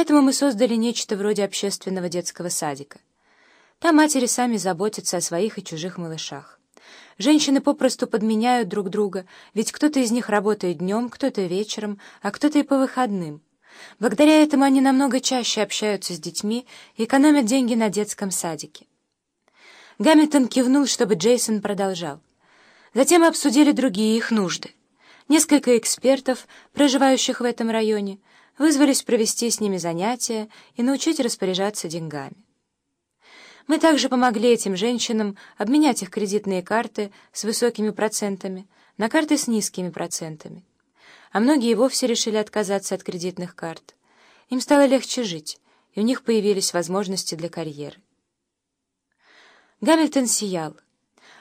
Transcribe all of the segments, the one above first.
Поэтому мы создали нечто вроде общественного детского садика. Там матери сами заботятся о своих и чужих малышах. Женщины попросту подменяют друг друга, ведь кто-то из них работает днем, кто-то вечером, а кто-то и по выходным. Благодаря этому они намного чаще общаются с детьми и экономят деньги на детском садике. Гамильтон кивнул, чтобы Джейсон продолжал. Затем обсудили другие их нужды. Несколько экспертов, проживающих в этом районе, вызвались провести с ними занятия и научить распоряжаться деньгами. Мы также помогли этим женщинам обменять их кредитные карты с высокими процентами на карты с низкими процентами. А многие вовсе решили отказаться от кредитных карт. Им стало легче жить, и у них появились возможности для карьеры. Гамильтон сиял.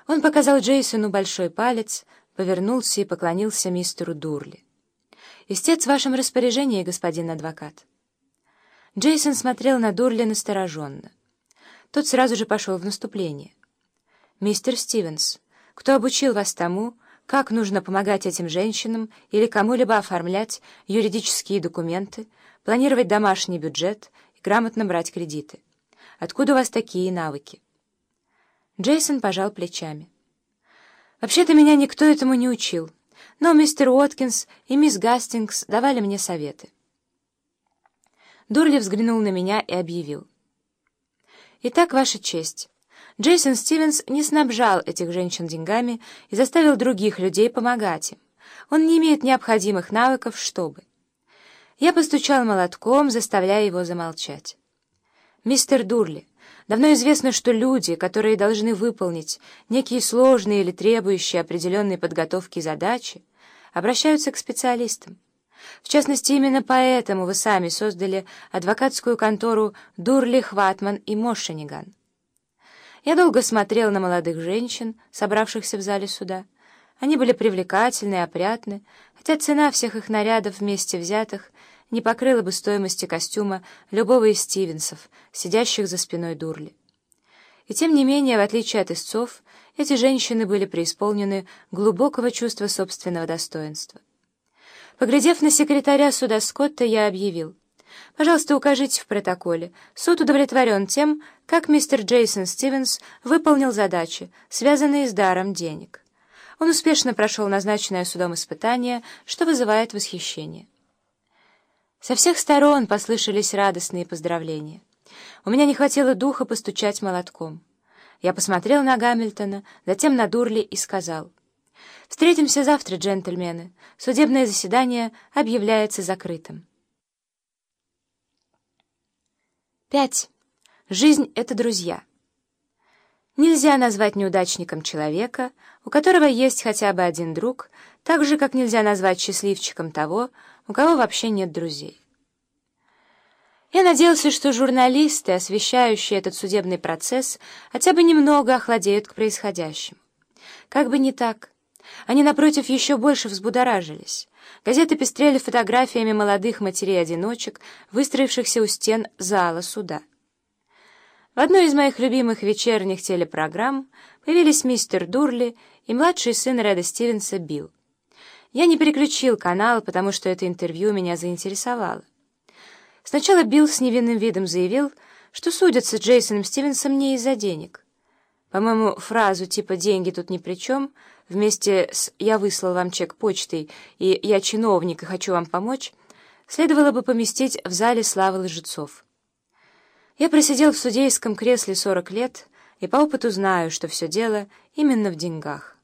Он показал Джейсону большой палец, повернулся и поклонился мистеру Дурли. «Истец в вашем распоряжении, господин адвокат». Джейсон смотрел на Дурли настороженно. Тот сразу же пошел в наступление. «Мистер Стивенс, кто обучил вас тому, как нужно помогать этим женщинам или кому-либо оформлять юридические документы, планировать домашний бюджет и грамотно брать кредиты? Откуда у вас такие навыки?» Джейсон пожал плечами. «Вообще-то меня никто этому не учил» но мистер Уоткинс и мисс Гастингс давали мне советы. Дурли взглянул на меня и объявил. «Итак, Ваша честь, Джейсон Стивенс не снабжал этих женщин деньгами и заставил других людей помогать им. Он не имеет необходимых навыков, чтобы...» Я постучал молотком, заставляя его замолчать. «Мистер Дурли, давно известно, что люди, которые должны выполнить некие сложные или требующие определенной подготовки задачи, обращаются к специалистам. В частности, именно поэтому вы сами создали адвокатскую контору Дурли, Хватман и Мошениган. Я долго смотрел на молодых женщин, собравшихся в зале суда. Они были привлекательны и опрятны, хотя цена всех их нарядов вместе взятых не покрыла бы стоимости костюма любого из Стивенсов, сидящих за спиной Дурли. И тем не менее, в отличие от истцов, эти женщины были преисполнены глубокого чувства собственного достоинства. Поглядев на секретаря суда Скотта, я объявил. «Пожалуйста, укажите в протоколе. Суд удовлетворен тем, как мистер Джейсон Стивенс выполнил задачи, связанные с даром денег. Он успешно прошел назначенное судом испытание, что вызывает восхищение». Со всех сторон послышались радостные поздравления. У меня не хватило духа постучать молотком. Я посмотрел на Гамильтона, затем на Дурли и сказал, «Встретимся завтра, джентльмены. Судебное заседание объявляется закрытым». Пять. Жизнь — это друзья. Нельзя назвать неудачником человека, у которого есть хотя бы один друг, так же, как нельзя назвать счастливчиком того, у кого вообще нет друзей. Я надеялся, что журналисты, освещающие этот судебный процесс, хотя бы немного охладеют к происходящему. Как бы не так. Они, напротив, еще больше взбудоражились. Газеты пестрели фотографиями молодых матерей-одиночек, выстроившихся у стен зала суда. В одной из моих любимых вечерних телепрограмм появились мистер Дурли и младший сын Реда Стивенса Билл. Я не переключил канал, потому что это интервью меня заинтересовало. Сначала Билл с невинным видом заявил, что судятся с Джейсоном Стивенсом не из-за денег. По-моему, фразу типа «деньги тут ни при чем» вместе с «я выслал вам чек почтой» и «я чиновник и хочу вам помочь» следовало бы поместить в зале славы лжецов. Я просидел в судейском кресле 40 лет и по опыту знаю, что все дело именно в деньгах.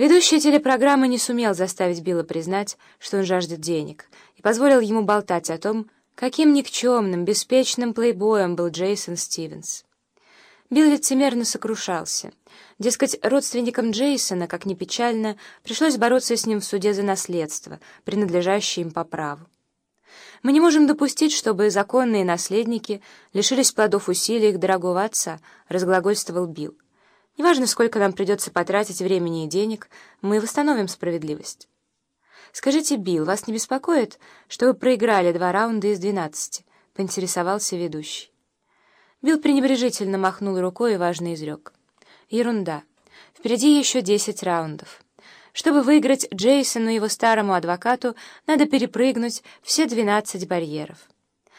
Ведущий телепрограммы не сумел заставить Билла признать, что он жаждет денег, и позволил ему болтать о том, каким никчемным, беспечным плейбоем был Джейсон Стивенс. Билл лицемерно сокрушался. Дескать, родственникам Джейсона, как ни печально, пришлось бороться с ним в суде за наследство, принадлежащее им по праву. Мы не можем допустить, чтобы законные наследники лишились плодов усилий их дорогого отца, разглагольствовал Билл. Неважно, сколько нам придется потратить времени и денег, мы восстановим справедливость. «Скажите, Билл, вас не беспокоит, что вы проиграли два раунда из двенадцати?» — поинтересовался ведущий. Билл пренебрежительно махнул рукой и важно изрек. «Ерунда. Впереди еще десять раундов. Чтобы выиграть Джейсону и его старому адвокату, надо перепрыгнуть все 12 барьеров.